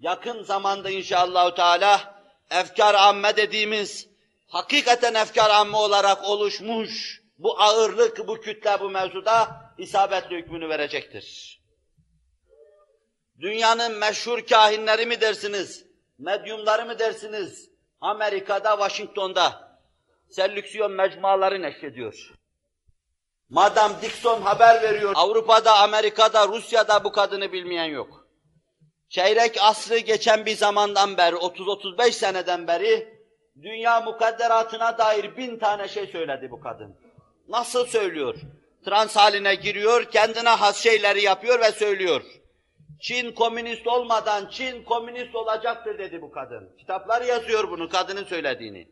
yakın zamanda inşallah Teala efkar amme dediğimiz hakikaten efkar amme olarak oluşmuş bu ağırlık, bu kütle bu mevzuda isabetli hükmünü verecektir. Dünyanın meşhur kahinleri mi dersiniz, medyumları mı dersiniz, Amerika'da, Washington'da selüksiyon mecmuaları neşrediyor. Madam Dixon haber veriyor, Avrupa'da, Amerika'da, Rusya'da bu kadını bilmeyen yok. Çeyrek asrı geçen bir zamandan beri, 30-35 seneden beri, dünya mukadderatına dair bin tane şey söyledi bu kadın. Nasıl söylüyor? Trans haline giriyor, kendine has şeyleri yapıyor ve söylüyor. Çin komünist olmadan Çin komünist olacaktır dedi bu kadın. Kitaplar yazıyor bunu, kadının söylediğini.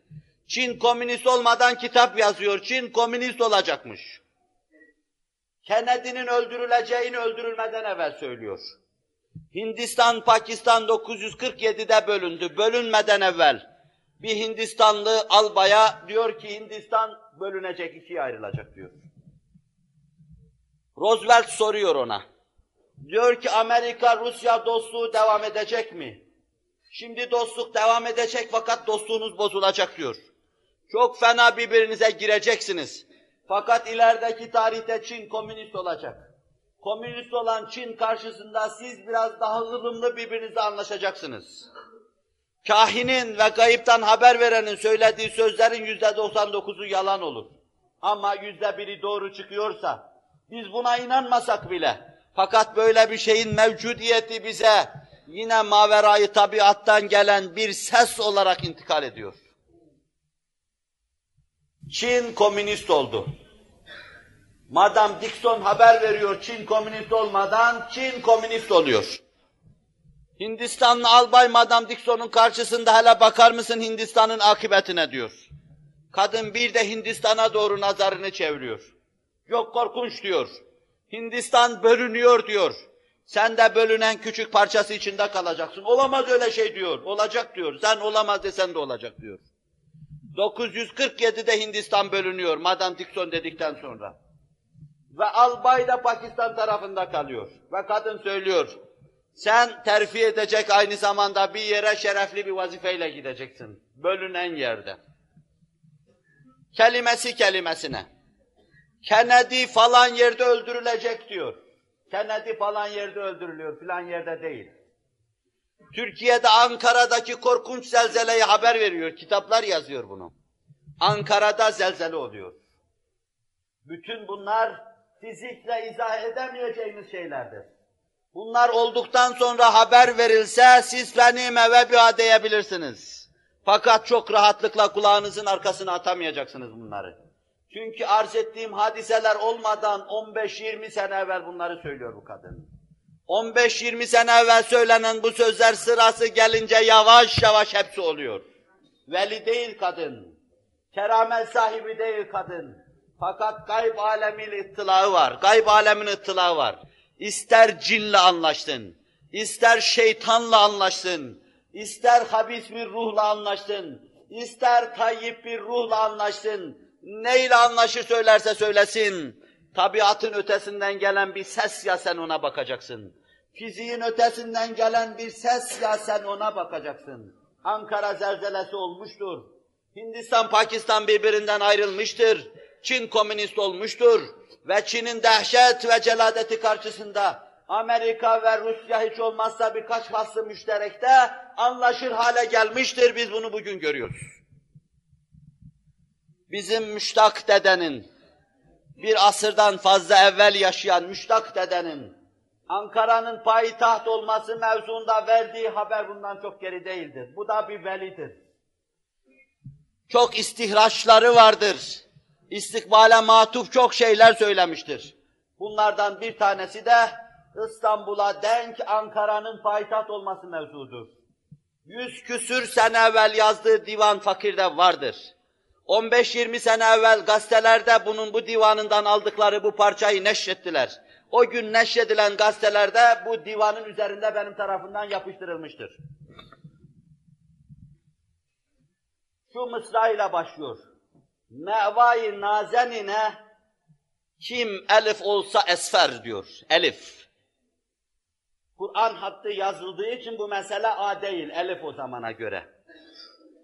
Çin komünist olmadan kitap yazıyor, Çin komünist olacakmış. Kennedy'nin öldürüleceğini öldürülmeden evvel söylüyor. Hindistan, Pakistan 947'de bölündü. Bölünmeden evvel bir Hindistanlı albaya diyor ki Hindistan bölünecek, ikiye ayrılacak diyor. Roosevelt soruyor ona. Diyor ki Amerika-Rusya dostluğu devam edecek mi? Şimdi dostluk devam edecek fakat dostluğunuz bozulacak diyor. Çok fena birbirinize gireceksiniz. Fakat ilerideki tarihte Çin komünist olacak. Komünist olan Çin karşısında siz biraz daha ılımlı birbirinizle anlaşacaksınız. Kahinin ve gayipten haber verenin söylediği sözlerin yüzde 99'u yalan olur. Ama yüzde biri doğru çıkıyorsa, biz buna inanmasak bile, fakat böyle bir şeyin mevcudiyeti bize yine maverayı tabiattan gelen bir ses olarak intikal ediyor. Çin komünist oldu. Madam Dixon haber veriyor Çin komünist olmadan Çin komünist oluyor. Hindistanlı albay Madam Dixon'un karşısında hele bakar mısın Hindistan'ın akıbetine diyor. Kadın bir de Hindistan'a doğru nazarını çeviriyor. Yok korkunç diyor. Hindistan bölünüyor diyor. Sen de bölünen küçük parçası içinde kalacaksın. Olamaz öyle şey diyor. Olacak diyor. Sen olamaz desen de olacak diyor. 947'de Hindistan bölünüyor Madam Dixon dedikten sonra. Ve albay da Pakistan tarafında kalıyor. Ve kadın söylüyor, sen terfi edecek aynı zamanda bir yere şerefli bir vazifeyle gideceksin. Bölünen yerde. Kelimesi kelimesine. Kennedy falan yerde öldürülecek diyor. Kennedy falan yerde öldürülüyor, filan yerde değil. Türkiye'de Ankara'daki korkunç zelzeleyi haber veriyor, kitaplar yazıyor bunu. Ankara'da zelzele oluyor. Bütün bunlar fizikle izah edemeyeceğimiz şeylerdir. Bunlar olduktan sonra haber verilse siz beni meve bir diyebilirsiniz. Fakat çok rahatlıkla kulağınızın arkasına atamayacaksınız bunları. Çünkü arz ettiğim hadiseler olmadan 15-20 sene evvel bunları söylüyor bu kadın. 15-20 sene evvel söylenen bu sözler sırası gelince yavaş yavaş hepsi oluyor. Veli değil kadın, keramet sahibi değil kadın. Fakat gayb alemin ıttılağı var, gayb alemin ıttılağı var. İster cinle anlaştın, ister şeytanla anlaştın, ister habis bir ruhla anlaştın, ister tayyip bir ruhla anlaştın, neyle anlaşı söylerse söylesin, tabiatın ötesinden gelen bir ses ya sen ona bakacaksın. Fiziğin ötesinden gelen bir ses ya sen ona bakacaksın. Ankara zelzelesi olmuştur. Hindistan, Pakistan birbirinden ayrılmıştır. Çin komünist olmuştur. Ve Çin'in dehşet ve celadeti karşısında Amerika ve Rusya hiç olmazsa birkaç faslı müşterekte anlaşır hale gelmiştir. Biz bunu bugün görüyoruz. Bizim müştak dedenin, bir asırdan fazla evvel yaşayan müştak dedenin, Ankara'nın payitaht olması mevzuunda verdiği haber bundan çok geri değildir. Bu da bir velidir. Çok istihraçları vardır. İstikbale matuf çok şeyler söylemiştir. Bunlardan bir tanesi de İstanbul'a denk Ankara'nın payitaht olması mevzudur. Yüz küsür sene evvel yazdığı divan fakirde vardır. 15-20 sene evvel gazetelerde bunun bu divanından aldıkları bu parçayı neşrettiler. O gün neşredilen gazetelerde bu divanın üzerinde benim tarafından yapıştırılmıştır. Şu mısra ile başlıyor. Mevai nazenine kim elif olsa esfer diyor. Elif. Kur'an hattı yazıldığı için bu mesele A değil, elif o zamana göre.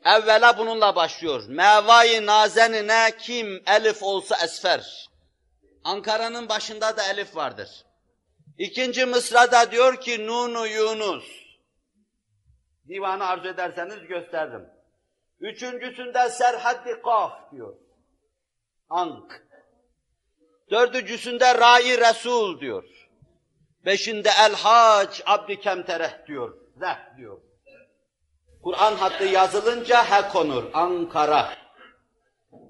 Evvela bununla başlıyor. Mevai nazenine kim elif olsa esfer. Ankara'nın başında da elif vardır. İkinci mısrada diyor ki Nunu Yunus. Divanı arzu ederseniz gösterdim. Üçüncüsünde Serhaddi Kaf diyor. Ank. Dördüncüsünde Rai Resul diyor. Beşinde El Hac Abdi Kemtereh diyor. Zeh diyor. Kur'an hattı yazılınca he konur. Ankara.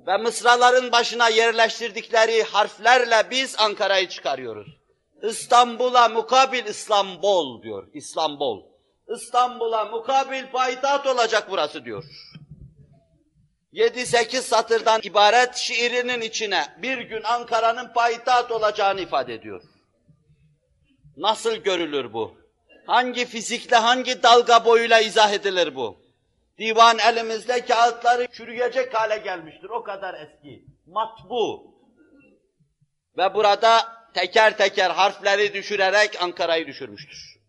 Ve mısraların başına yerleştirdikleri harflerle biz Ankara'yı çıkarıyoruz. İstanbul'a mukabil İstanbul diyor. İstanbul. İstanbul'a mukabil payitaht olacak burası diyor. 7-8 satırdan ibaret şiirinin içine bir gün Ankara'nın payitaht olacağını ifade ediyor. Nasıl görülür bu? Hangi fizikle, hangi dalga boyuyla izah edilir bu? Divan elimizde kağıtları çürüyecek hale gelmiştir. O kadar eski. Matbu. Ve burada teker teker harfleri düşürerek Ankara'yı düşürmüştür.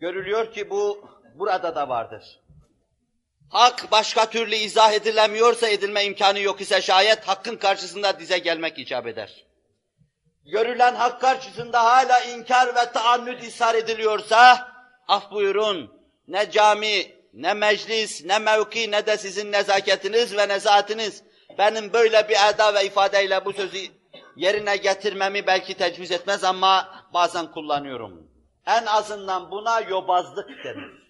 Görülüyor ki bu burada da vardır. Hak başka türlü izah edilemiyorsa edilme imkanı yok ise şayet hakkın karşısında dize gelmek icap eder. Görülen hak karşısında hala inkar ve taannüt ishar ediliyorsa, af buyurun, ne cami, ne meclis, ne mevki, ne de sizin nezaketiniz ve nezahatiniz, benim böyle bir eda ve ifadeyle bu sözü yerine getirmemi belki tecviz etmez ama bazen kullanıyorum. En azından buna yobazlık denir.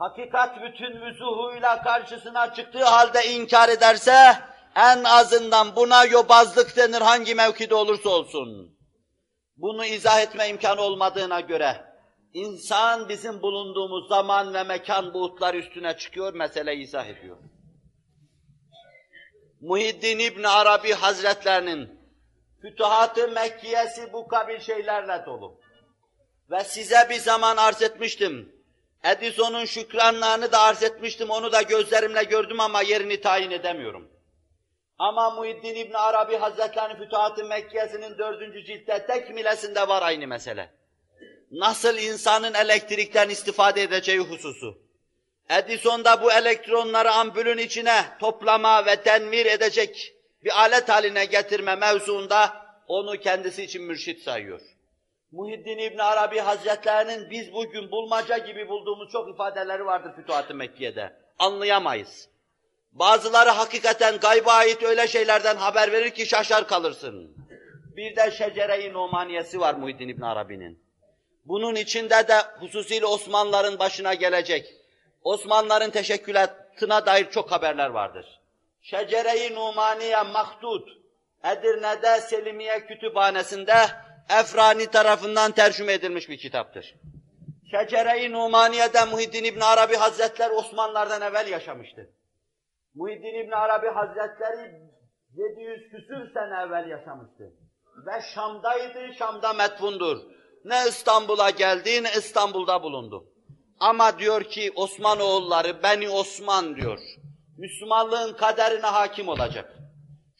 Hakikat bütün vüzuhuyla karşısına çıktığı halde inkar ederse, en azından buna yobazlık denir hangi mevkide olursa olsun. Bunu izah etme imkanı olmadığına göre, insan bizim bulunduğumuz zaman ve mekan buğutlar üstüne çıkıyor, meseleyi izah ediyor. Muhiddin İbn Arabi Hazretlerinin Fütuhat-ı Mekkiyesi bu kabil şeylerle dolu. Ve size bir zaman arz etmiştim. Edison'un şükranlarını da arz etmiştim, onu da gözlerimle gördüm ama yerini tayin edemiyorum. Ama Muhiddin İbn Arabi Hazretleri Fütuhat-ı Mekkiyesi'nin dördüncü ciltte tekmilesinde var aynı mesele. Nasıl insanın elektrikten istifade edeceği hususu. Edison da bu elektronları ampulün içine toplama ve tenvir edecek bir alet haline getirme mevzuunda onu kendisi için mürşit sayıyor. Muhiddin İbn Arabi Hazretlerinin biz bugün bulmaca gibi bulduğumuz çok ifadeleri vardır Fütuhat-ı Mekke'de. Anlayamayız. Bazıları hakikaten gayba ait öyle şeylerden haber verir ki şaşar kalırsın. Bir de şecere-i numaniyesi var Muhiddin İbn Arabi'nin. Bunun içinde de hususiyle Osmanlıların başına gelecek, Osmanlıların teşekkülatına dair çok haberler vardır. Şecere-i Numaniye Mahdud, Edirne'de Selimiye Kütüphanesi'nde Efrani tarafından tercüme edilmiş bir kitaptır. Şecere-i Numaniye'de Muhiddin İbn Arabi Hazretleri Osmanlılardan evvel yaşamıştı. Muhiddin İbn Arabi Hazretleri 700 küsür sene evvel yaşamıştı. Ve Şam'daydı, Şam'da metfundur. Ne İstanbul'a geldi, ne İstanbul'da bulundu. Ama diyor ki Osmanoğulları, Beni Osman diyor. Müslümanlığın kaderine hakim olacak.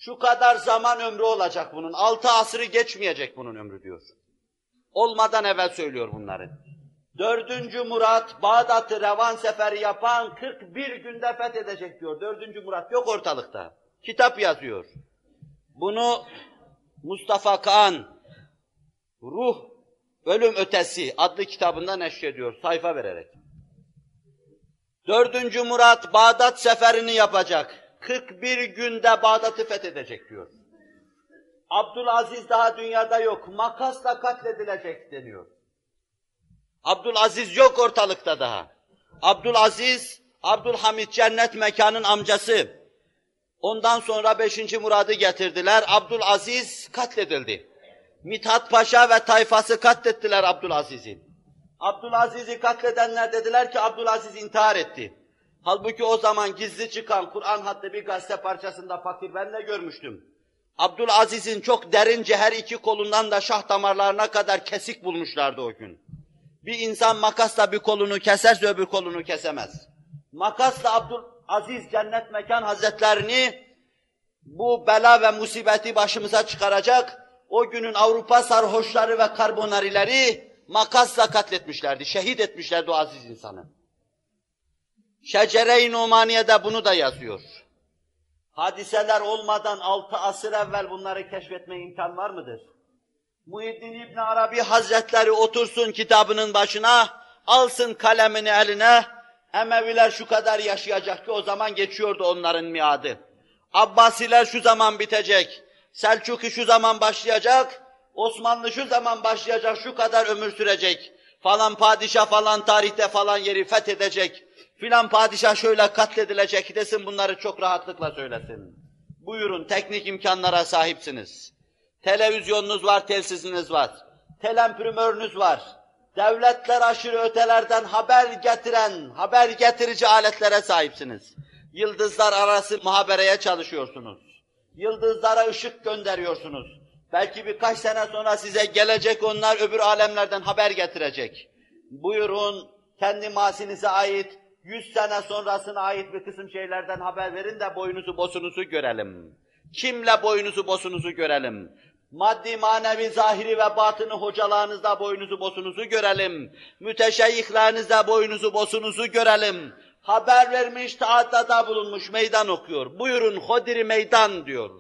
Şu kadar zaman ömrü olacak bunun. Altı asrı geçmeyecek bunun ömrü diyor. Olmadan evvel söylüyor bunları. Dördüncü Murat, Bağdat'ı revan seferi yapan 41 günde fethedecek diyor. Dördüncü Murat yok ortalıkta. Kitap yazıyor. Bunu Mustafa Kaan, Ruh Ölüm Ötesi adlı kitabında neşrediyor, sayfa vererek. Dördüncü Murat Bağdat seferini yapacak. 41 günde Bağdat'ı fethedecek diyor. Abdülaziz daha dünyada yok, makasla katledilecek deniyor. Abdülaziz yok ortalıkta daha. Abdülaziz, Abdülhamid cennet mekanın amcası. Ondan sonra 5. Murad'ı getirdiler. Abdülaziz katledildi. Mithat Paşa ve tayfası katlettiler Abdülaziz'i. Abdülaziz'i katledenler dediler ki Abdülaziz intihar etti. Halbuki o zaman gizli çıkan Kur'an hattı bir gazete parçasında fakir ben de görmüştüm. Abdülaziz'in çok derince her iki kolundan da şah damarlarına kadar kesik bulmuşlardı o gün. Bir insan makasla bir kolunu keserse öbür kolunu kesemez. Makasla Abdülaziz Cennet Mekan Hazretlerini bu bela ve musibeti başımıza çıkaracak, o günün Avrupa sarhoşları ve karbonarileri makasla katletmişlerdi, şehit etmişlerdi o aziz insanı. Şecere-i Numaniye'de bunu da yazıyor. Hadiseler olmadan altı asır evvel bunları keşfetme imkan var mıdır? Muhiddin İbn Arabi Hazretleri otursun kitabının başına, alsın kalemini eline, Emeviler şu kadar yaşayacak ki o zaman geçiyordu onların miadı. Abbasiler şu zaman bitecek, Selçuklu şu zaman başlayacak, Osmanlı şu zaman başlayacak, şu kadar ömür sürecek, falan padişah falan tarihte falan yeri fethedecek, filan padişah şöyle katledilecek desin bunları çok rahatlıkla söylesin. Buyurun teknik imkanlara sahipsiniz. Televizyonunuz var, telsiziniz var. Telemprimörünüz var. Devletler aşırı ötelerden haber getiren, haber getirici aletlere sahipsiniz. Yıldızlar arası muhabereye çalışıyorsunuz. Yıldızlara ışık gönderiyorsunuz. Belki birkaç sene sonra size gelecek onlar öbür alemlerden haber getirecek. Buyurun kendi masinize ait, yüz sene sonrasına ait bir kısım şeylerden haber verin de boyunuzu bosunuzu görelim. Kimle boyunuzu bosunuzu görelim. Maddi, manevi, zahiri ve batını hocalarınızda boyunuzu bosunuzu görelim. Müteşeyyihlerinizde boyunuzu bosunuzu görelim. Haber vermiş, taaddada bulunmuş, meydan okuyor. Buyurun hodiri meydan diyor.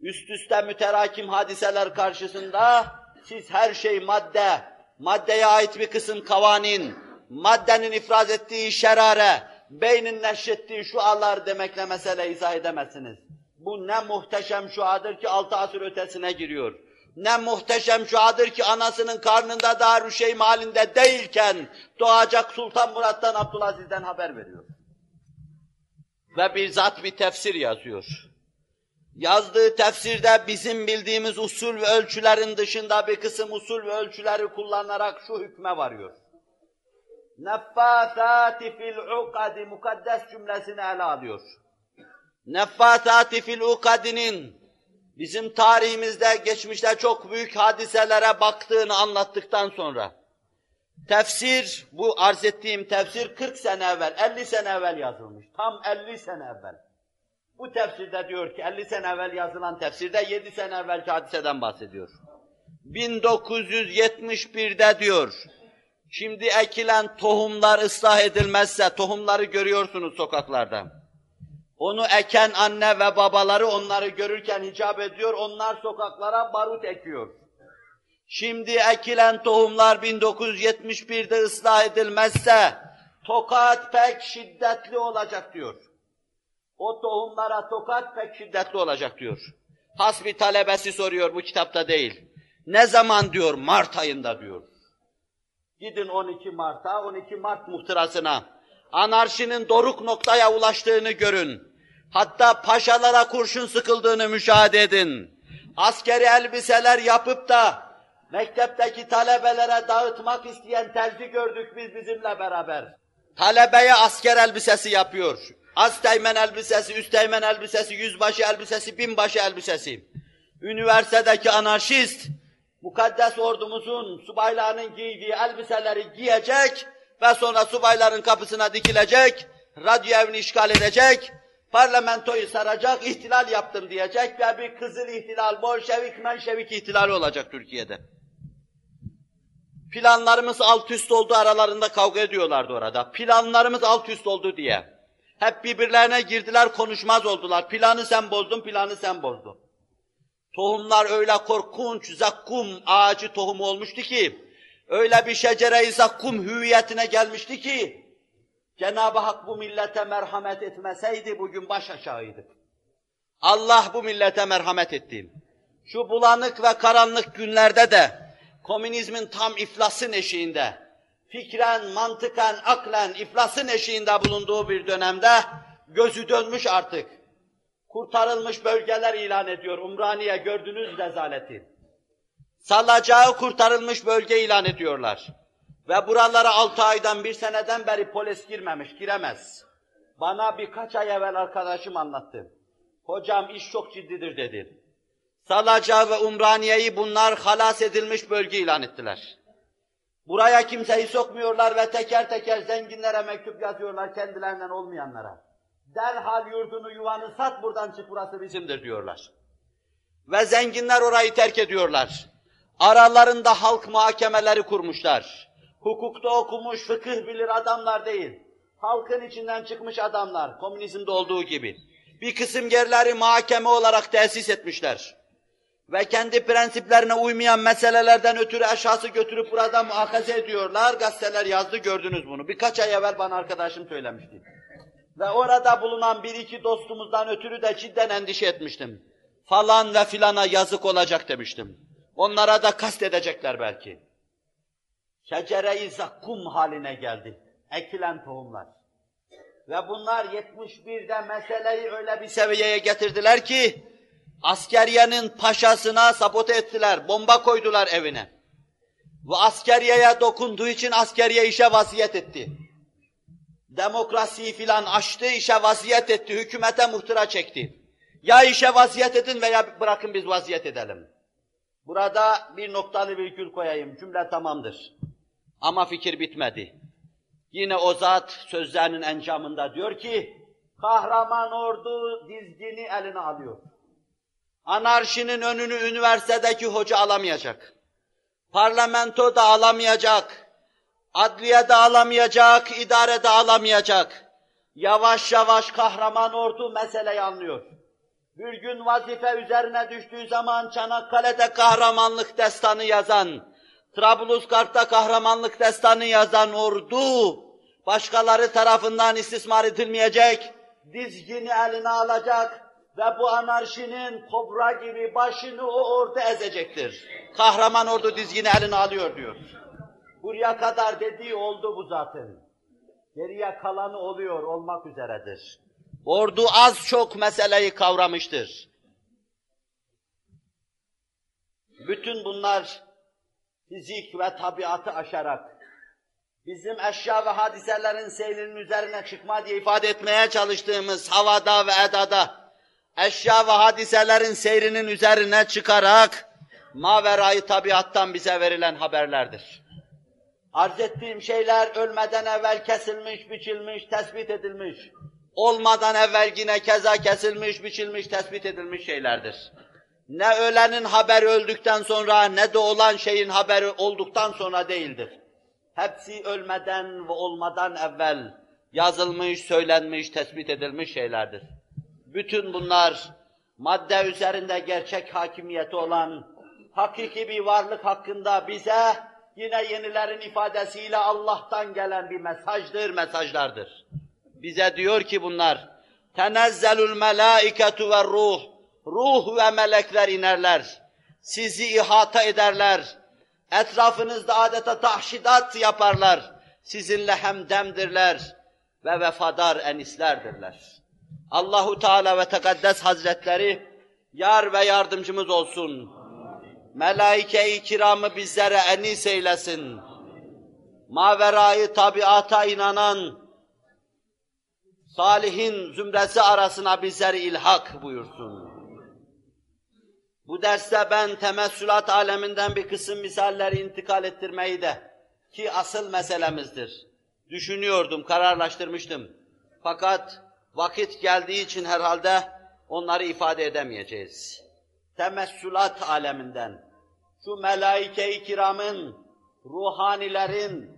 Üst üste müterakim hadiseler karşısında siz her şey madde, maddeye ait bir kısım kavanin, maddenin ifraz ettiği şerare, beynin neşrettiği şualar demekle mesele izah edemezsiniz. Bu ne muhteşem şuadır ki altı asır ötesine giriyor. Ne muhteşem şuadır ki anasının karnında Darüşşeym halinde değilken doğacak Sultan Murat'tan Abdülaziz'den haber veriyor. Ve bir zat bir tefsir yazıyor. Yazdığı tefsirde bizim bildiğimiz usul ve ölçülerin dışında bir kısım usul ve ölçüleri kullanarak şu hükme varıyor. Neffâthâti fil ukadi mukaddes cümlesini ele alıyor. Neffâthâti fil ukadinin bizim tarihimizde, geçmişte çok büyük hadiselere baktığını anlattıktan sonra, tefsir, bu arz ettiğim tefsir 40 sene evvel, 50 sene evvel yazılmış. Tam 50 sene evvel. Bu tefsirde diyor ki 50 sene evvel yazılan tefsirde 7 sene evvelki hadiseden bahsediyor. 1971'de diyor, şimdi ekilen tohumlar ıslah edilmezse, tohumları görüyorsunuz sokaklarda. Onu eken anne ve babaları onları görürken hicap ediyor, onlar sokaklara barut ekiyor. Şimdi ekilen tohumlar 1971'de ıslah edilmezse, tokat pek şiddetli olacak diyor. O tohumlara tokat pek şiddetli olacak diyor. Has bir talebesi soruyor bu kitapta değil. Ne zaman diyor? Mart ayında diyor. Gidin 12 Mart'a, 12 Mart muhtırasına. Anarşinin doruk noktaya ulaştığını görün. Hatta paşalara kurşun sıkıldığını müşahede edin. Askeri elbiseler yapıp da mektepteki talebelere dağıtmak isteyen terzi gördük biz bizimle beraber. Talebeye asker elbisesi yapıyor. Asteğmen elbisesi, üsteğmen elbisesi, yüzbaşı elbisesi, binbaşı elbisesi. Üniversitedeki anarşist, mukaddes ordumuzun subaylarının giydiği elbiseleri giyecek ve sonra subayların kapısına dikilecek, radyo evini işgal edecek, parlamentoyu saracak, ihtilal yaptım diyecek ve bir kızıl ihtilal, bolşevik, menşevik ihtilali olacak Türkiye'de. Planlarımız alt üst oldu, aralarında kavga ediyorlardı orada. Planlarımız alt üst oldu diye. Hep birbirlerine girdiler, konuşmaz oldular. Planı sen bozdun, planı sen bozdun. Tohumlar öyle korkunç, zakkum ağacı tohumu olmuştu ki, öyle bir şecere-i zakkum hüviyetine gelmişti ki, Cenab-ı Hak bu millete merhamet etmeseydi bugün baş aşağıydık. Allah bu millete merhamet etti. Şu bulanık ve karanlık günlerde de komünizmin tam iflasın eşiğinde, fikren, mantıken, aklen iflasın eşiğinde bulunduğu bir dönemde gözü dönmüş artık. Kurtarılmış bölgeler ilan ediyor. Umraniye gördünüz rezaleti. Salacağı kurtarılmış bölge ilan ediyorlar. Ve buralara altı aydan bir seneden beri polis girmemiş, giremez. Bana birkaç ay evvel arkadaşım anlattı. Hocam iş çok ciddidir dedi. Salaca ve Umraniye'yi bunlar halas edilmiş bölge ilan ettiler. Buraya kimseyi sokmuyorlar ve teker teker zenginlere mektup yazıyorlar kendilerinden olmayanlara. Derhal yurdunu yuvanı sat buradan çık burası bizimdir diyorlar. Ve zenginler orayı terk ediyorlar. Aralarında halk muhakemeleri kurmuşlar. Hukukta okumuş, fıkıh bilir adamlar değil. Halkın içinden çıkmış adamlar, komünizmde olduğu gibi. Bir kısım yerleri mahkeme olarak tesis etmişler. Ve kendi prensiplerine uymayan meselelerden ötürü eşhası götürüp burada muhakaze ediyorlar. Gazeteler yazdı, gördünüz bunu. Birkaç ay evvel bana arkadaşım söylemişti. Ve orada bulunan bir iki dostumuzdan ötürü de cidden endişe etmiştim. Falan ve filana yazık olacak demiştim. Onlara da kast edecekler belki. Şecere-i zakkum haline geldi. Ekilen tohumlar. Ve bunlar 71'de meseleyi öyle bir seviyeye getirdiler ki, askeriyenin paşasına sabote ettiler, bomba koydular evine. Ve askeriyeye dokunduğu için askeriye işe vaziyet etti. Demokrasiyi filan açtı, işe vaziyet etti, hükümete muhtıra çekti. Ya işe vaziyet edin veya bırakın biz vaziyet edelim. Burada bir noktalı virgül koyayım, cümle tamamdır. Ama fikir bitmedi. Yine o zat sözlerinin encamında diyor ki, kahraman ordu dizgini eline alıyor. Anarşinin önünü üniversitedeki hoca alamayacak. Parlamento da alamayacak. Adliye de alamayacak, idare de alamayacak. Yavaş yavaş kahraman ordu meseleyi anlıyor. Bir gün vazife üzerine düştüğü zaman Çanakkale'de kahramanlık destanı yazan, Trablusgarp'ta kahramanlık destanı yazan ordu, başkaları tarafından istismar edilmeyecek, dizgini eline alacak ve bu anarşinin kobra gibi başını o ordu ezecektir. Kahraman ordu dizgini eline alıyor diyor. Buraya kadar dediği oldu bu zaten. Geriye kalanı oluyor, olmak üzeredir. Ordu az çok meseleyi kavramıştır. Bütün bunlar fizik ve tabiatı aşarak bizim eşya ve hadiselerin seyrinin üzerine çıkma diye ifade etmeye çalıştığımız havada ve edada eşya ve hadiselerin seyrinin üzerine çıkarak maverayı tabiattan bize verilen haberlerdir. Arz ettiğim şeyler ölmeden evvel kesilmiş, biçilmiş, tespit edilmiş. Olmadan evvel yine keza kesilmiş, biçilmiş, tespit edilmiş şeylerdir. Ne ölenin haberi öldükten sonra ne de olan şeyin haberi olduktan sonra değildir. Hepsi ölmeden ve olmadan evvel yazılmış, söylenmiş, tespit edilmiş şeylerdir. Bütün bunlar madde üzerinde gerçek hakimiyeti olan hakiki bir varlık hakkında bize yine yenilerin ifadesiyle Allah'tan gelen bir mesajdır, mesajlardır. Bize diyor ki bunlar, tenezzelul melâiketu ve ruh, ruh ve melekler inerler, sizi ihata ederler, etrafınızda adeta tahşidat yaparlar, sizinle hemdemdirler ve vefadar enislerdirler. Allahu Teala ve Tekaddes Hazretleri yar ve yardımcımız olsun. Melaike-i kiramı bizlere enis eylesin. Maverayı tabiata inanan salihin zümresi arasına bizleri ilhak buyursun. Bu derste ben temessülat aleminden bir kısım misalleri intikal ettirmeyi de ki asıl meselemizdir. Düşünüyordum, kararlaştırmıştım. Fakat vakit geldiği için herhalde onları ifade edemeyeceğiz. Temessülat aleminden, şu melaike-i kiramın, ruhanilerin,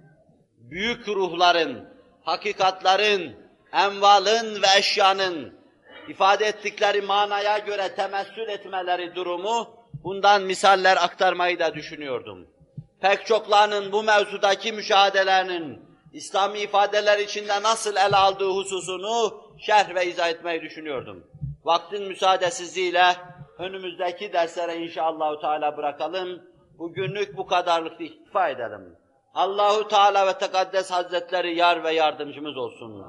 büyük ruhların, hakikatların, envalın ve eşyanın ifade ettikleri manaya göre temessül etmeleri durumu, bundan misaller aktarmayı da düşünüyordum. Pek çoklarının bu mevzudaki müşahedelerinin İslami ifadeler içinde nasıl ele aldığı hususunu şerh ve izah etmeyi düşünüyordum. Vaktin müsaadesizliğiyle önümüzdeki derslere inşallah Teala bırakalım. Bugünlük bu kadarlık iktifa edelim. Allahu Teala ve Tekaddes Hazretleri yar ve yardımcımız olsun.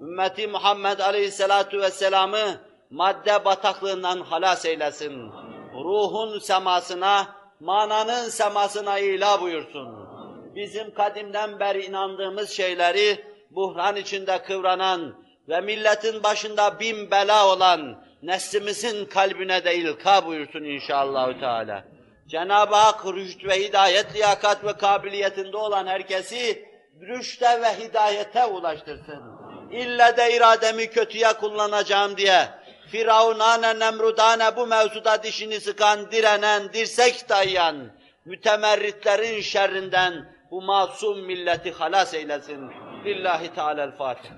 Ümmeti Muhammed Aleyhisselatu Vesselam'ı madde bataklığından halas eylesin. Ruhun semasına, mananın semasına ila buyursun. Bizim kadimden beri inandığımız şeyleri buhran içinde kıvranan ve milletin başında bin bela olan neslimizin kalbine de ilka buyursun inşallah Teala. Cenab-ı Hak rüşt ve hidayet liyakat ve kabiliyetinde olan herkesi rüşte ve hidayete ulaştırsın. İlle de irademi kötüye kullanacağım diye Firavunane, Nemrudane bu mevzuda dişini sıkan, direnen, dirsek dayayan, mütemerritlerin şerrinden bu masum milleti halas eylesin. Lillahi Teala'l-Fatiha.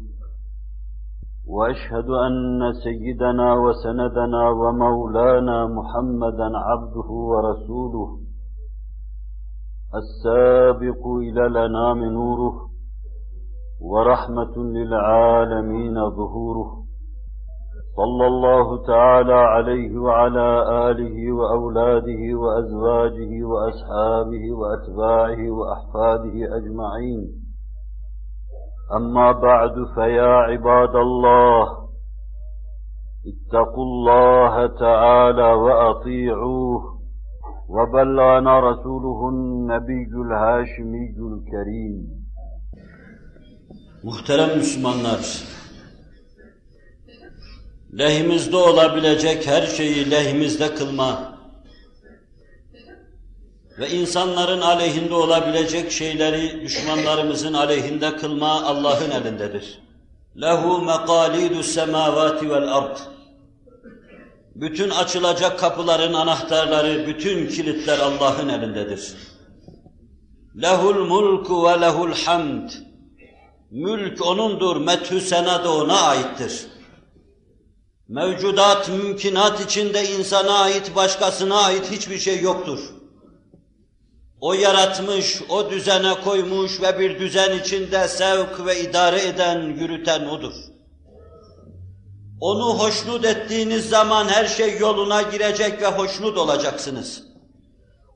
وأشهد أن سيدنا وسندنا ومولانا محمدا عبده ورسوله السابق إلى الأنام نوره ورحمة للعالمين ظهوره صلى الله تعالى عليه وعلى آله وأولاده وأزواجه وأصحابه وأتباعه وأحفاده أجمعين أما بعد فيا عباد الله اتقوا الله تعالى وأطيعوه وبلغنا رسوله النبي الهاشمي الكريم Muhterem Müslümanlar, lehimizde olabilecek her şeyi lehimizde kılma ve insanların aleyhinde olabilecek şeyleri düşmanlarımızın aleyhinde kılma Allah'ın elindedir. Lehu mekalidu semavati vel ard. Bütün açılacak kapıların anahtarları, bütün kilitler Allah'ın elindedir. Lehul mulku ve lehul hamd. Mülk O'nundur, methü sena da O'na aittir. Mevcudat, mümkinat içinde insana ait, başkasına ait hiçbir şey yoktur. O yaratmış, o düzene koymuş ve bir düzen içinde sevk ve idare eden, yürüten O'dur. Onu hoşnut ettiğiniz zaman her şey yoluna girecek ve hoşnut olacaksınız.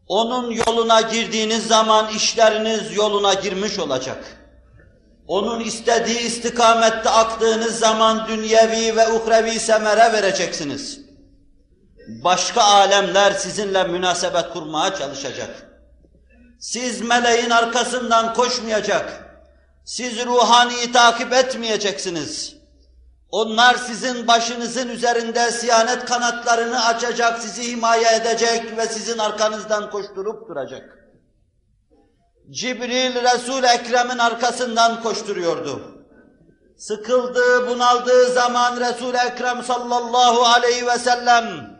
Onun yoluna girdiğiniz zaman işleriniz yoluna girmiş olacak. Onun istediği istikamette aktığınız zaman dünyevi ve uhrevi semere vereceksiniz. Başka alemler sizinle münasebet kurmaya çalışacak. Siz meleğin arkasından koşmayacak. Siz ruhaniyi takip etmeyeceksiniz. Onlar sizin başınızın üzerinde siyanet kanatlarını açacak, sizi himaye edecek ve sizin arkanızdan koşturup duracak. Cibril Resul Ekrem'in arkasından koşturuyordu. Sıkıldığı, bunaldığı zaman Resul Ekrem sallallahu aleyhi ve sellem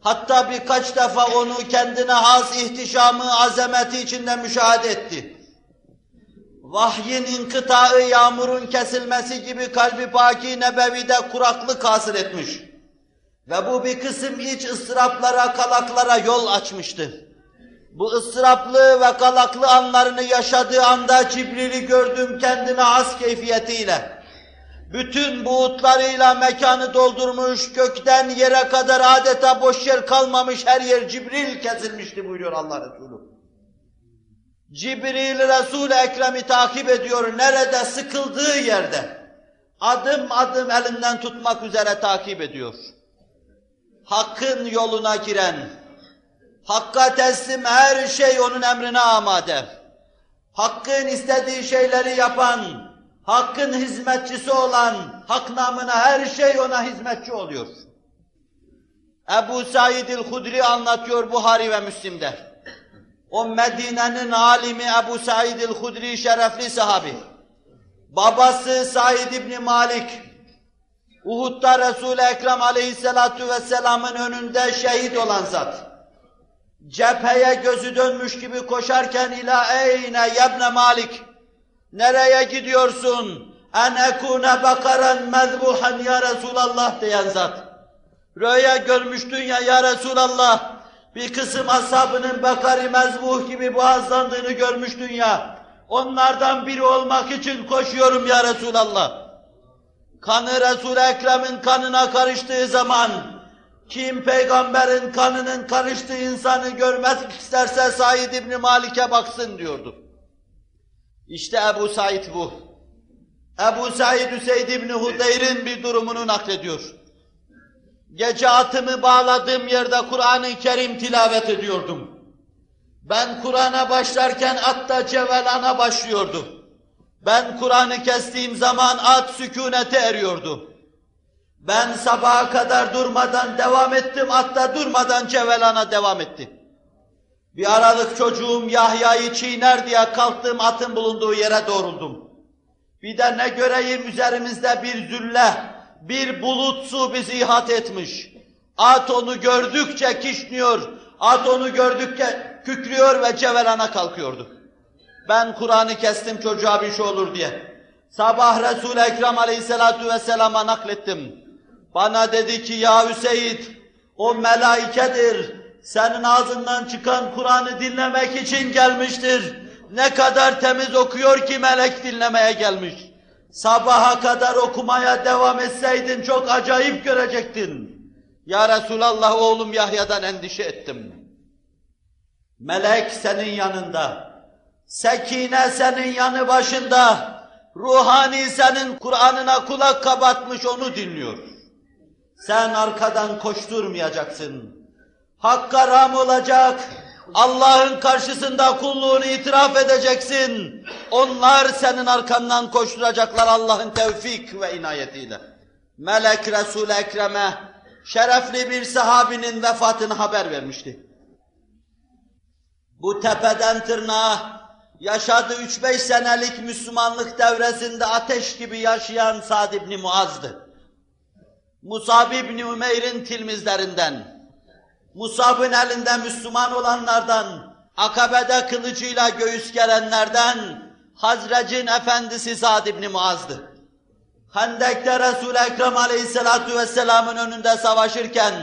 hatta birkaç defa onu kendine has ihtişamı, azameti içinde müşahede etti. Vahyin inkıtağı, yağmurun kesilmesi gibi kalbi paki nebevide kuraklık hasıl etmiş. Ve bu bir kısım iç ıstıraplara, kalaklara yol açmıştı. Bu ıstıraplı ve kalaklı anlarını yaşadığı anda Cibril'i gördüm kendine has keyfiyetiyle. Bütün buğutlarıyla mekanı doldurmuş, gökten yere kadar adeta boş yer kalmamış her yer Cibril kesilmişti buyuruyor Allah Resulü. Cibril Resul-i Ekrem'i takip ediyor nerede sıkıldığı yerde. Adım adım elinden tutmak üzere takip ediyor. Hakkın yoluna giren, Hakka teslim her şey onun emrine amade. Hakkın istediği şeyleri yapan, Hakkın hizmetçisi olan, hak namına her şey ona hizmetçi oluyor. Ebu Said el-Hudri anlatıyor Buhari ve Müslim'de. O Medine'nin alimi Ebu Said el-Hudri şerefli sahabi. Babası Said İbni Malik, Uhud'da Resul-i Ekrem aleyhissalatu vesselamın önünde şehit olan zat cepheye gözü dönmüş gibi koşarken ila eyne yebne Malik nereye gidiyorsun? En ekune bakaran mezbuhan ya Resulallah diyen zat. Rüya görmüştün ya ya Resulallah. Bir kısım ashabının bakari mezbuh gibi boğazlandığını görmüştün ya. Onlardan biri olmak için koşuyorum ya Resulallah. Kanı Resul-i Ekrem'in kanına karıştığı zaman kim peygamberin kanının karıştığı insanı görmek isterse Said İbni Malik'e baksın diyordu. İşte Ebu Said bu. Ebu Said Hüseyin İbni Hudeyr'in bir durumunu naklediyor. Gece atımı bağladığım yerde Kur'an-ı Kerim tilavet ediyordum. Ben Kur'an'a başlarken at da cevelana başlıyordu. Ben Kur'an'ı kestiğim zaman at sükunete eriyordu. Ben sabaha kadar durmadan devam ettim, at da durmadan cevelana devam etti. Bir aralık çocuğum Yahya'yı çiğner diye kalktım, atın bulunduğu yere doğruldum. Bir de ne göreyim üzerimizde bir zülle, bir bulut su bizi ihat etmiş. At onu gördükçe kişniyor, at onu gördükçe kükrüyor ve cevelana kalkıyordu. Ben Kur'an'ı kestim çocuğa bir şey olur diye. Sabah Resul-i Ekrem aleyhissalatu vesselama naklettim. Bana dedi ki ya Hüseyin o melaikedir. Senin ağzından çıkan Kur'an'ı dinlemek için gelmiştir. Ne kadar temiz okuyor ki melek dinlemeye gelmiş. Sabaha kadar okumaya devam etseydin çok acayip görecektin. Ya Resulallah oğlum Yahya'dan endişe ettim. Melek senin yanında. Sekine senin yanı başında. Ruhani senin Kur'an'ına kulak kabartmış onu dinliyor. Sen arkadan koşturmayacaksın. Hakka ram olacak, Allah'ın karşısında kulluğunu itiraf edeceksin. Onlar senin arkandan koşturacaklar Allah'ın tevfik ve inayetiyle. Melek Resul-i Ekrem'e şerefli bir sahabinin vefatını haber vermişti. Bu tepeden tırnağa yaşadığı 3-5 senelik Müslümanlık devresinde ateş gibi yaşayan Sa'd ibn Muaz'dı. Musab ibn Ümeyr'in tilmizlerinden, Musab'ın elinde Müslüman olanlardan, Akabe'de kılıcıyla göğüs gelenlerden, Hazrec'in efendisi Sa'd ibn Muaz'dı. Hendek'te Resul-i Ekrem aleyhissalatu vesselamın önünde savaşırken,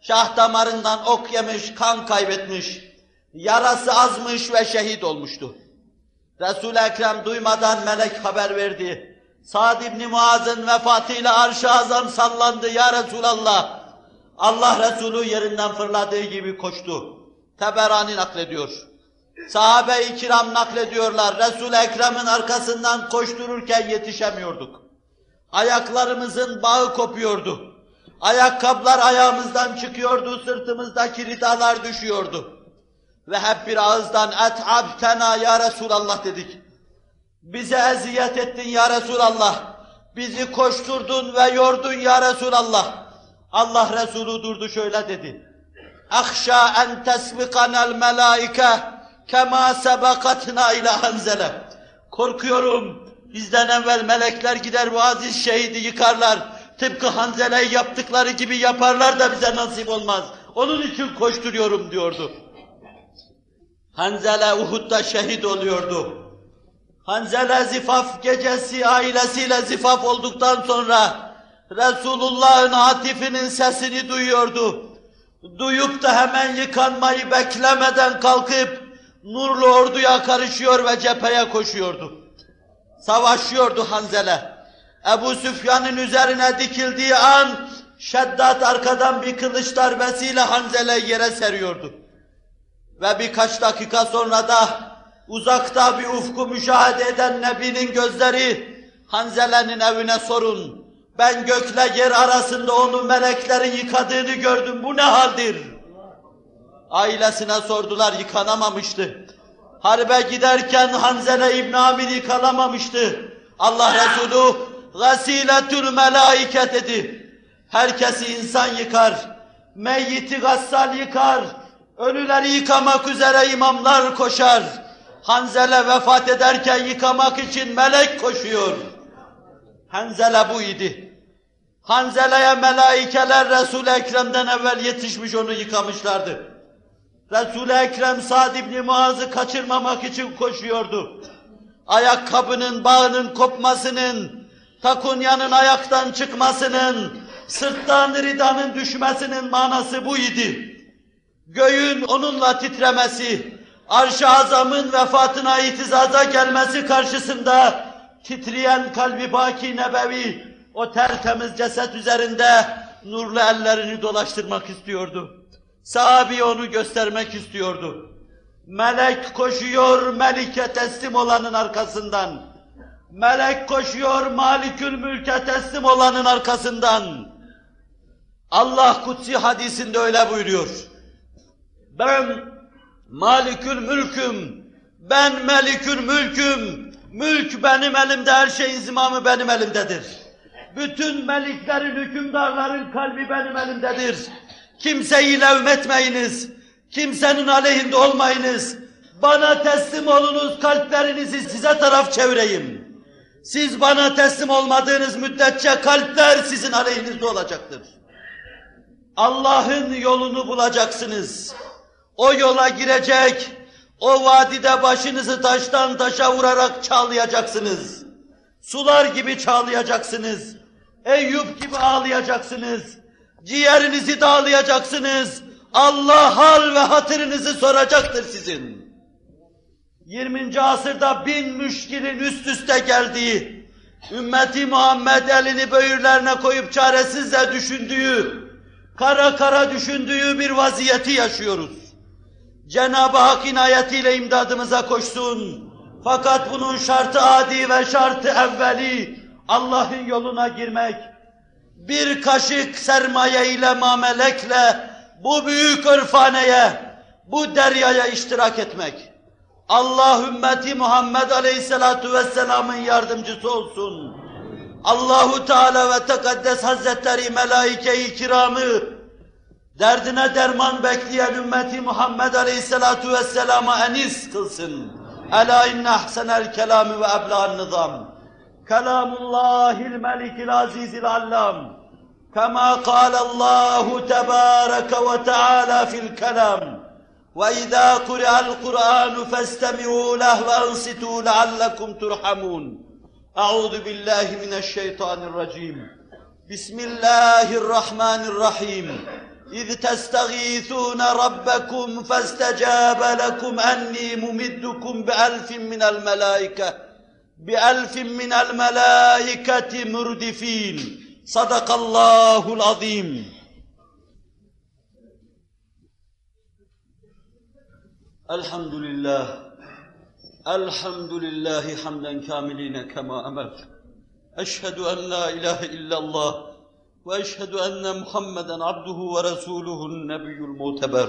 şah damarından ok yemiş, kan kaybetmiş, yarası azmış ve şehit olmuştu. Resul-i Ekrem duymadan melek haber verdi. Sa'd ibn Muaz'ın vefatıyla arş-ı azam sallandı ya Resulallah. Allah Resulü yerinden fırladığı gibi koştu. Teberani naklediyor. Sahabe-i kiram naklediyorlar. Resul-i Ekrem'in arkasından koştururken yetişemiyorduk. Ayaklarımızın bağı kopuyordu. Ayakkabılar ayağımızdan çıkıyordu, sırtımızdaki ridalar düşüyordu. Ve hep bir ağızdan et'abtena ya Resulallah dedik. Bize eziyet ettin ya Resulallah. Bizi koşturdun ve yordun ya Resulallah. Allah Resulü durdu şöyle dedi. Akşa en tesbikanel melaike kema sebakatna ile hanzele. Korkuyorum bizden evvel melekler gider bu aziz şehidi yıkarlar. Tıpkı Hanzele'yi yaptıkları gibi yaparlar da bize nasip olmaz. Onun için koşturuyorum diyordu. Hanzele Uhud'da şehit oluyordu. Hanzele zifaf gecesi ailesiyle zifaf olduktan sonra Resulullah'ın hatifinin sesini duyuyordu. Duyup da hemen yıkanmayı beklemeden kalkıp nurlu orduya karışıyor ve cepheye koşuyordu. Savaşıyordu Hanzele. Ebu Süfyan'ın üzerine dikildiği an Şeddat arkadan bir kılıç darbesiyle Hanzele'yi yere seriyordu. Ve birkaç dakika sonra da uzakta bir ufku müşahede eden Nebi'nin gözleri Hanzele'nin evine sorun. Ben gökle yer arasında onu meleklerin yıkadığını gördüm. Bu ne haldir? Ailesine sordular yıkanamamıştı. Harbe giderken Hanzele İbn Amir yıkanamamıştı. Allah Resulü gasiletül melaike dedi. Herkesi insan yıkar. Meyyiti gassal yıkar. Ölüleri yıkamak üzere imamlar koşar. Hanzele vefat ederken yıkamak için melek koşuyor. Hanzele bu idi. Hanzele'ye melaikeler Resul-i Ekrem'den evvel yetişmiş onu yıkamışlardı. Resul-i Ekrem Sa'd ibn Muaz'ı kaçırmamak için koşuyordu. Ayakkabının bağının kopmasının, takunyanın ayaktan çıkmasının, sırttan ridanın düşmesinin manası bu idi. Göğün onunla titremesi, Arş-ı Azam'ın vefatına itizaza gelmesi karşısında titreyen kalbi baki nebevi o tertemiz ceset üzerinde nurlu ellerini dolaştırmak istiyordu. Sahabi onu göstermek istiyordu. Melek koşuyor Melik'e teslim olanın arkasından. Melek koşuyor Malikül Mülk'e teslim olanın arkasından. Allah kutsi hadisinde öyle buyuruyor. Ben Malikül Mülküm, ben Melikül Mülküm, mülk benim elimde, her şeyin zimamı benim elimdedir. Bütün meliklerin, hükümdarların kalbi benim elimdedir. Kimseyi levmetmeyiniz, kimsenin aleyhinde olmayınız. Bana teslim olunuz, kalplerinizi size taraf çevireyim. Siz bana teslim olmadığınız müddetçe kalpler sizin aleyhinizde olacaktır. Allah'ın yolunu bulacaksınız. O yola girecek, o vadide başınızı taştan taşa vurarak çağlayacaksınız. Sular gibi çağlayacaksınız. Eyüp gibi ağlayacaksınız. Ciğerinizi dağlayacaksınız. Allah hal ve hatırınızı soracaktır sizin. 20. asırda bin müşkilin üst üste geldiği, ümmeti Muhammed elini böğürlerine koyup çaresizce düşündüğü, kara kara düşündüğü bir vaziyeti yaşıyoruz. Cenab-ı Hak inayetiyle imdadımıza koşsun. Fakat bunun şartı adi ve şartı evveli Allah'ın yoluna girmek. Bir kaşık sermaye ile mamelekle bu büyük örfaneye, bu deryaya iştirak etmek. Allah ümmeti Muhammed Aleyhisselatu Vesselam'ın yardımcısı olsun. Allahu Teala ve Tekaddes Hazretleri melaike-i kiramı derdine derman bekleyen ümmeti Muhammed Aleyhisselatu Vesselam'a enis kılsın. Ela inne ahsenel kelami ve ebla'n nizam. Kelamullahil melikil azizil allam. كما قال الله تبارك وتعالى في الكلام وإذا قرأ القرآن فاستمعوا له وأنصتوا لعلكم ترحمون. أعوذ بالله من الشيطان الرجيم. بسم الله الرحمن الرحيم. إذ تستغيثون ربكم فاستجاب لكم أني ممدكم بألف من الملائكة. بألف من الملائكة مردفين. صدق الله العظيم. الحمد لله. الحمد لله حمدا كاملين كما أمر أشهد أن لا إله إلا الله وأشهد أن محمدا عبده ورسوله النبي المعتبر.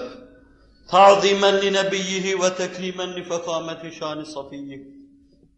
تعظيما لنبيه وتكريما لفخامة شان صفيه.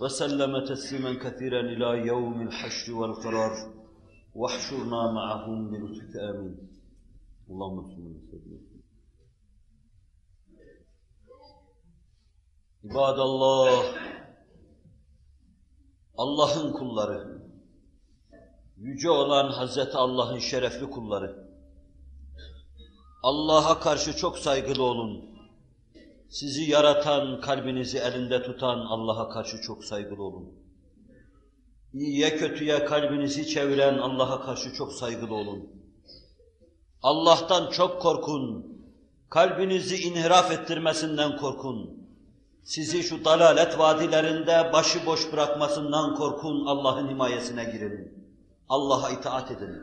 وسلم تسليما كثيرا إلى يوم الحشر والقرار واحشرنا معهم بلطفك آمين اللهم صل وسلم عباد الله Allah'ın kulları, yüce olan Hazreti Allah'ın şerefli kulları, Allah'a karşı çok saygılı olun. Sizi yaratan, kalbinizi elinde tutan Allah'a karşı çok saygılı olun. İyiye kötüye kalbinizi çeviren Allah'a karşı çok saygılı olun. Allah'tan çok korkun. Kalbinizi inhiraf ettirmesinden korkun. Sizi şu dalalet vadilerinde başıboş bırakmasından korkun, Allah'ın himayesine girin. Allah'a itaat edin.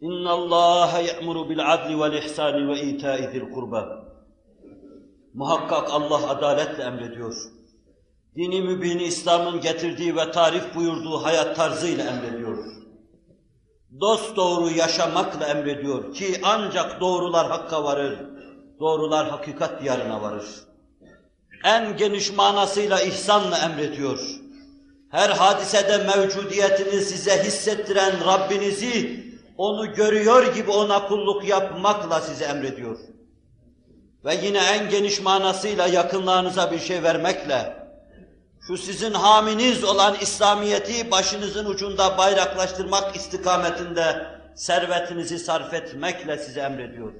İnna Allah ya'muru bil adli vel ihsani ve ita'i zil. Muhakkak Allah adaletle emrediyor. dini mübini İslam'ın getirdiği ve tarif buyurduğu hayat tarzıyla emrediyor. Dost doğru yaşamakla emrediyor ki ancak doğrular hakka varır, doğrular hakikat diyarına varır. En geniş manasıyla ihsanla emrediyor. Her hadisede mevcudiyetini size hissettiren Rabbinizi onu görüyor gibi ona kulluk yapmakla size emrediyor Ve yine en geniş manasıyla yakınlarınıza bir şey vermekle, şu sizin haminiz olan İslamiyet'i başınızın ucunda bayraklaştırmak istikametinde servetinizi sarf etmekle size emrediyor.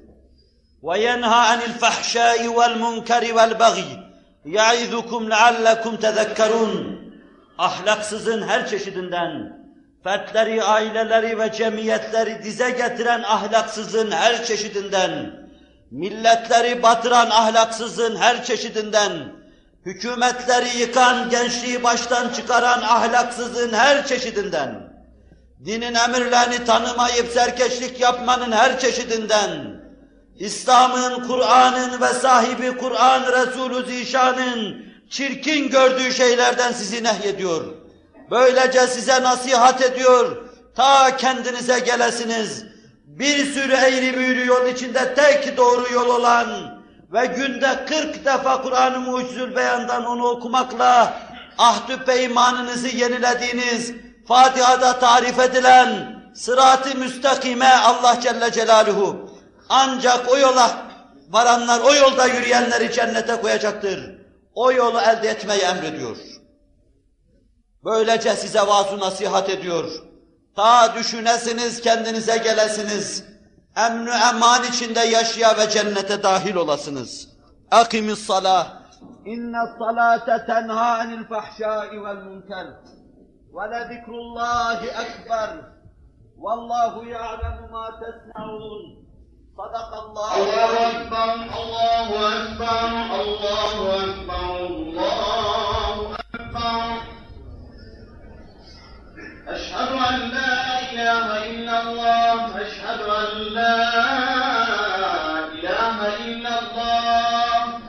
وَيَنْهَا عَنِ الْفَحْشَاءِ وَالْمُنْكَرِ وَالْبَغِيِ يَعِذُكُمْ لَعَلَّكُمْ تَذَكَّرُونَ Ahlaksızın her çeşidinden, fertleri, aileleri ve cemiyetleri dize getiren ahlaksızın her çeşidinden, milletleri batıran ahlaksızın her çeşidinden, hükümetleri yıkan, gençliği baştan çıkaran ahlaksızın her çeşidinden, dinin emirlerini tanımayıp serkeşlik yapmanın her çeşidinden, İslam'ın, Kur'an'ın ve sahibi Kur'an Resulü Zişan'ın çirkin gördüğü şeylerden sizi nehyediyor. Böylece size nasihat ediyor. Ta kendinize gelesiniz. Bir sürü eğri büğrü yol içinde tek doğru yol olan ve günde 40 defa Kur'an-ı Mucizül Beyan'dan onu okumakla ahdü peymanınızı yenilediğiniz, Fatiha'da tarif edilen sırat-ı müstakime Allah Celle Celaluhu ancak o yola varanlar, o yolda yürüyenleri cennete koyacaktır. O yolu elde etmeyi emrediyor. Böylece size vaaz nasihat ediyor. Ta düşünesiniz, kendinize gelesiniz. Emnü eman içinde yaşaya ve cennete dahil olasınız. Akimis salah. İnne salate tenha anil fahşai vel münker. Ve le zikrullahi ekber. Vallahu ya'lemu ma tesnaun. Sadakallahu ekber. Allahu ekber. Allahu ekber. Allahu ekber. أشهد أن لا إله إلا الله أشهد أن لا إله إلا الله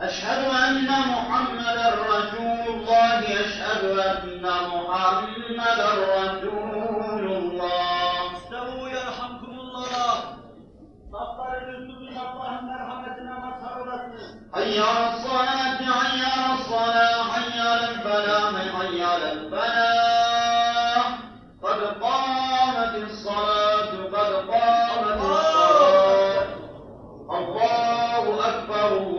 أشهد أن محمدا رسول الله أشهد أن محمدا رسول الله استووا يرحمكم الله. Olasınız. حي على الصلاة حي على الصلاة حي على الفلاح حي على الفلاح قد قامت الصلاة قد قامت الصلاة. الله أكبر